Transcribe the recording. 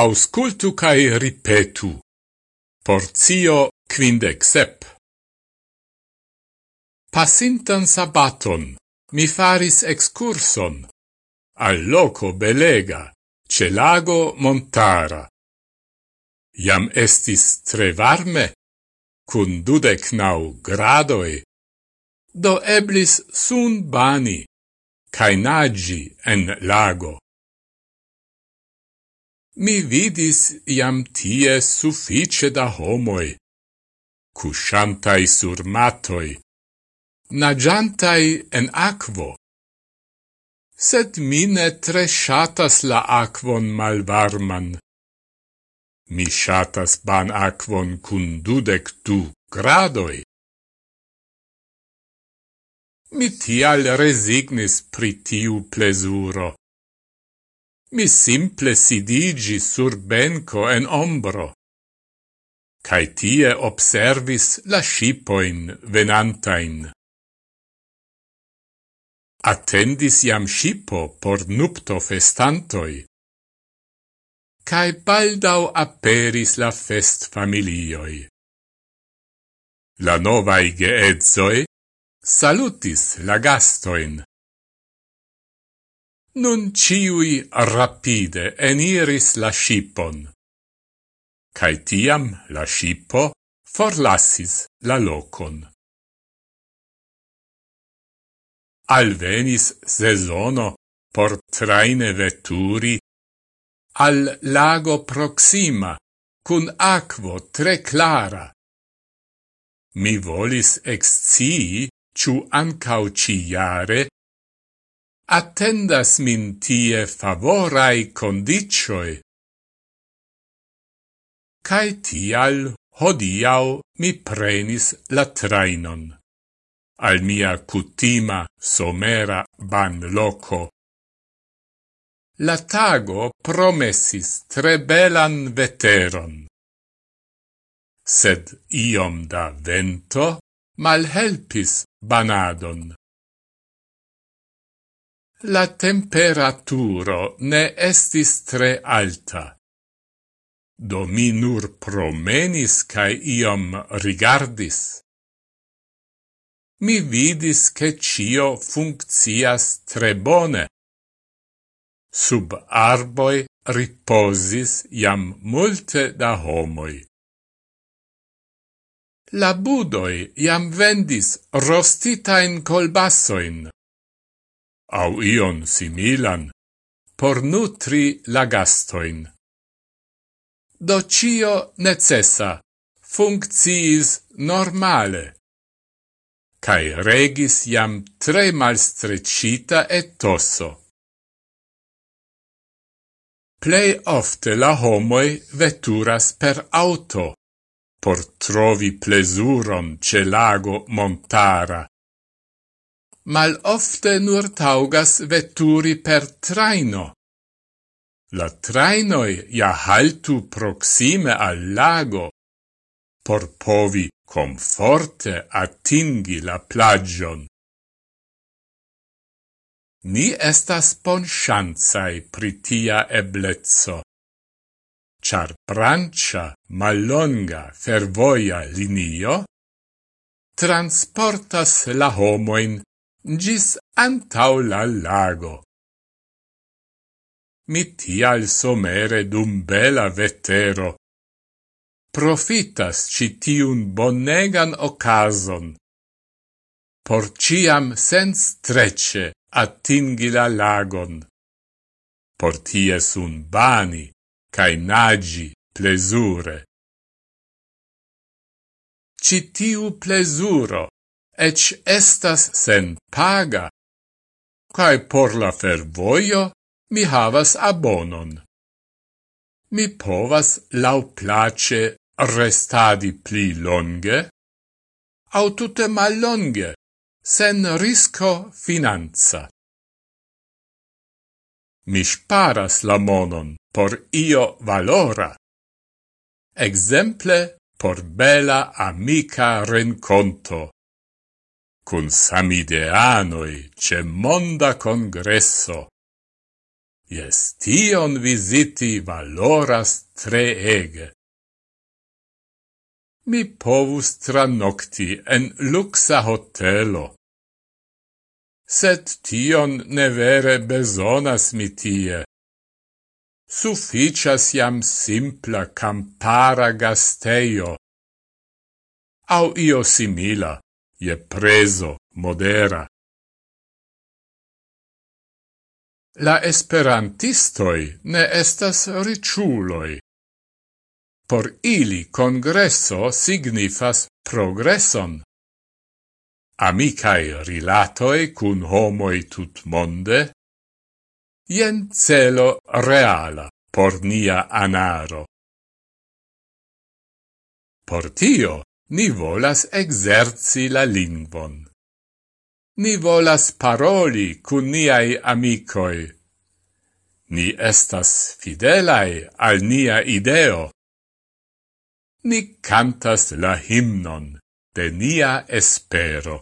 auscultu cae ripetu. Porzio quindec sep. Passintan sabaton mi faris excurson al loco belega, ce lago montara. Iam estis tre varme, cun dudec nau gradoi, do eblis sun bani, cae nagi en lago mi vidis iam tie suffice da homoi, cusciantai sur matoi, nagiantai en aquo. Sed mine tre shatas la aquon malvarman. Mi shatas ban aquon cun dudec du gradoi. Mi tial resignis pri tiu plesuro mi simple sidigi sur benco en ombro, Cai tie observis la scipoin venantain. Attendis iam scipo por nupto festantoi, Cai baldau aperis la fest familioi. La novae geedzoi salutis la gastoin, Nun ciui rapide eniris la shipon. Cai tiam la shipo forlassis la locon. Alvenis sezono por traine veturi al lago proxima cun aquo tre clara. Mi volis excii ciu ancau ciare attendas min tie favorai condicioi. Cai tial hodiau mi prenis la trainon. Al mia cutima somera ban loco. La tago promessis tre belan veteron. Sed iom da vento malhelpis banadon. La temperaturo ne estis tre alta. Do mi nur promenis cae iom rigardis. Mi vidis che cio funccias tre bone. Sub arboi riposis iam multe da homoi. La budoi iam vendis rostitain colbassoin au ion similan, por nutri la gastoin. Do cio necessa funcciis normale, cae regis jam tre malstrecita et tosso. Plei ofte la homoi veturas per auto, por trovi plesuron ce lago montara, mal ofte nur taugas vetturi per traino. La trainoi ja haltu proxime al lago, por povi conforte attingi la plagion. Ni estas ponsanzai pritia eblezzo, char prancia mallonga fervoia linio transportas la homoin gis antau la lago. Mi tial somere dum bela vetero. Profitas citiun bonnegan ocason. Por ciam sens trece attingi la lagon. Por ties un bani, cae nagi plesure. Citiu plesuro ec estas sen paga. Cae por la fervoio mi havas abonon. Mi povas lau place restadi pli longe, au tutte mal longe, sen risco finanza. Mi sparas la monon por io valora. Exemple por bela amica renconto cun samideanoi ce monda congresso. Yes, tion visiti valoras tre ege. Mi povus tranocti en luxa hotelo. Set tion ne vere besonas mi tie. Sufficias iam simpla campara gasteio. Au io simila je preso modera. La esperantistoi ne estas riciuloi. Por ili congresso signifas progresson. Amicae rilatoi cun homoi tut monde, jen celo reala por nia anaro. Por tio Ni volas exerci la lingvon. Ni volas paroli cun niai amicoi. Ni estas fidelai al nia ideo. Ni cantas la himnon de nia espero.